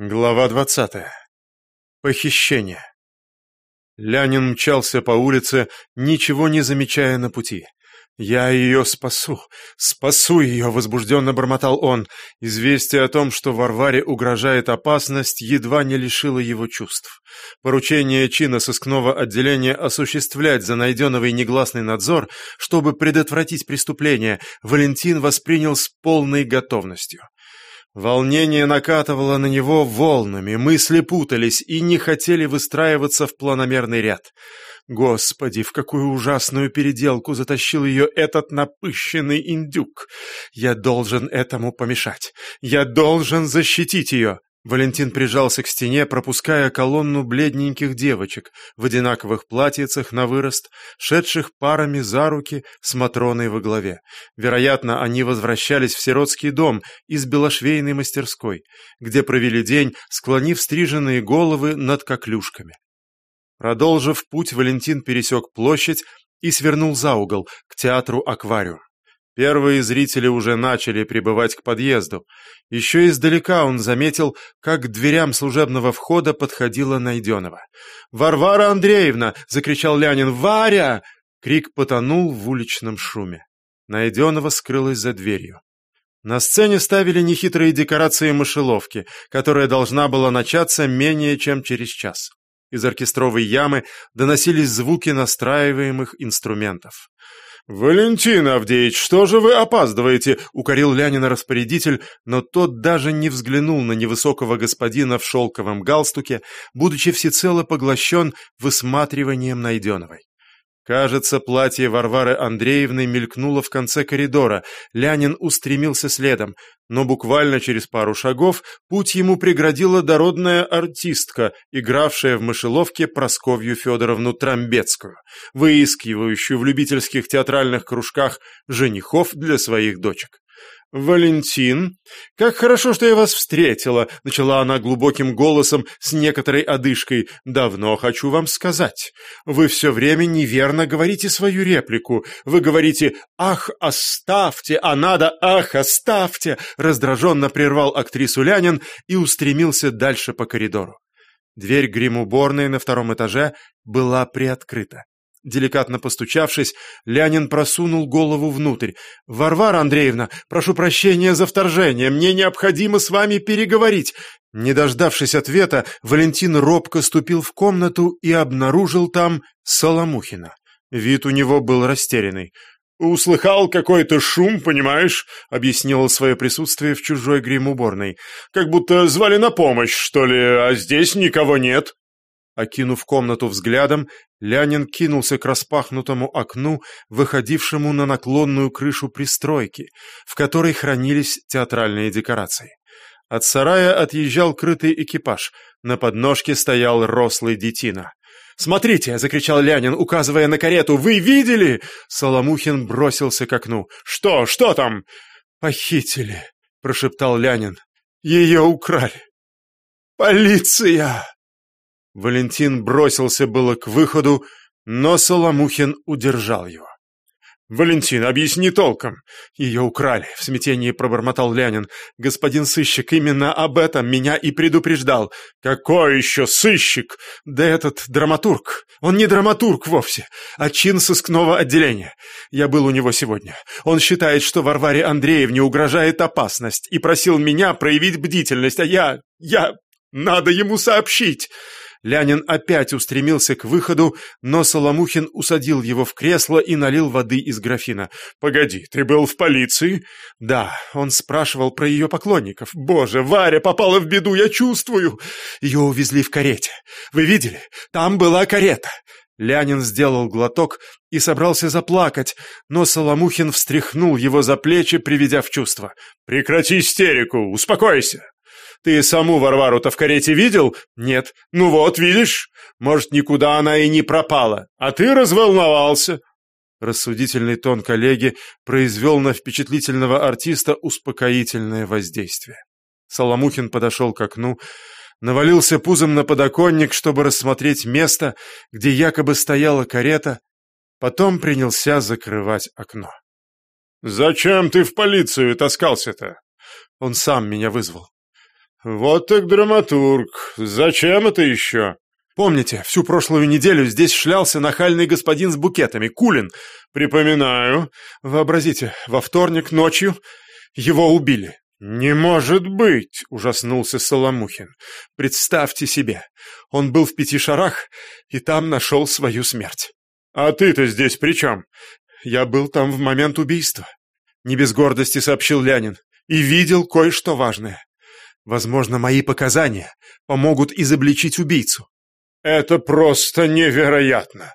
Глава двадцатая. Похищение. Лянин мчался по улице, ничего не замечая на пути. «Я ее спасу! Спасу ее!» — возбужденно бормотал он. Известие о том, что Варваре угрожает опасность, едва не лишило его чувств. Поручение чина сыскного отделения осуществлять за найденного негласный надзор, чтобы предотвратить преступление, Валентин воспринял с полной готовностью. Волнение накатывало на него волнами, мысли путались и не хотели выстраиваться в планомерный ряд. Господи, в какую ужасную переделку затащил ее этот напыщенный индюк! Я должен этому помешать. Я должен защитить ее. Валентин прижался к стене, пропуская колонну бледненьких девочек в одинаковых платьицах на вырост, шедших парами за руки с Матроной во главе. Вероятно, они возвращались в сиротский дом из белошвейной мастерской, где провели день, склонив стриженные головы над коклюшками. Продолжив путь, Валентин пересек площадь и свернул за угол, к театру «Аквариум». Первые зрители уже начали прибывать к подъезду. Еще издалека он заметил, как к дверям служебного входа подходила Найденова. «Варвара Андреевна!» — закричал Лянин. «Варя!» Крик потонул в уличном шуме. Найденова скрылась за дверью. На сцене ставили нехитрые декорации мышеловки, которая должна была начаться менее чем через час. Из оркестровой ямы доносились звуки настраиваемых инструментов. «Валентин Авдеевич, что же вы опаздываете?» — укорил Лянина распорядитель, но тот даже не взглянул на невысокого господина в шелковом галстуке, будучи всецело поглощен высматриванием Найденовой. Кажется, платье Варвары Андреевны мелькнуло в конце коридора. Лянин устремился следом, но буквально через пару шагов путь ему преградила дородная артистка, игравшая в мышеловке Просковью Федоровну Трамбецкую, выискивающую в любительских театральных кружках женихов для своих дочек. «Валентин, как хорошо, что я вас встретила», — начала она глубоким голосом с некоторой одышкой. «Давно хочу вам сказать. Вы все время неверно говорите свою реплику. Вы говорите «Ах, оставьте!», а надо «Ах, оставьте!», — раздраженно прервал актрису Лянин и устремился дальше по коридору. Дверь гримуборной на втором этаже была приоткрыта. Деликатно постучавшись, Лянин просунул голову внутрь. «Варвара Андреевна, прошу прощения за вторжение, мне необходимо с вами переговорить». Не дождавшись ответа, Валентин робко ступил в комнату и обнаружил там Соломухина. Вид у него был растерянный. «Услыхал какой-то шум, понимаешь?» — объяснил свое присутствие в чужой грим-уборной. «Как будто звали на помощь, что ли, а здесь никого нет». Окинув комнату взглядом, Лянин кинулся к распахнутому окну, выходившему на наклонную крышу пристройки, в которой хранились театральные декорации. От сарая отъезжал крытый экипаж, на подножке стоял рослый детина. «Смотрите!» — закричал Лянин, указывая на карету. «Вы видели?» Соломухин бросился к окну. «Что? Что там?» «Похитили!» — прошептал Лянин. «Ее украли!» «Полиция!» Валентин бросился было к выходу, но Соломухин удержал его. «Валентин, объясни толком!» «Ее украли», — в смятении пробормотал Лянин. «Господин сыщик именно об этом меня и предупреждал». «Какой еще сыщик?» «Да этот драматург. Он не драматург вовсе, а чин сыскного отделения. Я был у него сегодня. Он считает, что Варваре Андреевне угрожает опасность и просил меня проявить бдительность, а я... я... надо ему сообщить!» Лянин опять устремился к выходу, но Соломухин усадил его в кресло и налил воды из графина. «Погоди, ты был в полиции?» «Да, он спрашивал про ее поклонников. Боже, Варя попала в беду, я чувствую!» Ее увезли в карете. Вы видели? Там была карета!» Лянин сделал глоток и собрался заплакать, но Соломухин встряхнул его за плечи, приведя в чувство. «Прекрати истерику, успокойся!» Ты саму Варвару-то в карете видел? Нет. Ну вот, видишь? Может, никуда она и не пропала. А ты разволновался. Рассудительный тон коллеги произвел на впечатлительного артиста успокоительное воздействие. Соломухин подошел к окну, навалился пузом на подоконник, чтобы рассмотреть место, где якобы стояла карета, потом принялся закрывать окно. «Зачем ты в полицию таскался-то?» Он сам меня вызвал. Вот так драматург. Зачем это еще? Помните, всю прошлую неделю здесь шлялся нахальный господин с букетами, Кулин. Припоминаю. Вообразите, во вторник ночью его убили. «Не может быть!» — ужаснулся Соломухин. «Представьте себе, он был в пяти шарах и там нашел свою смерть». «А ты-то здесь при чем?» «Я был там в момент убийства», — не без гордости сообщил Лянин, «и видел кое-что важное. Возможно, мои показания помогут изобличить убийцу». «Это просто невероятно!»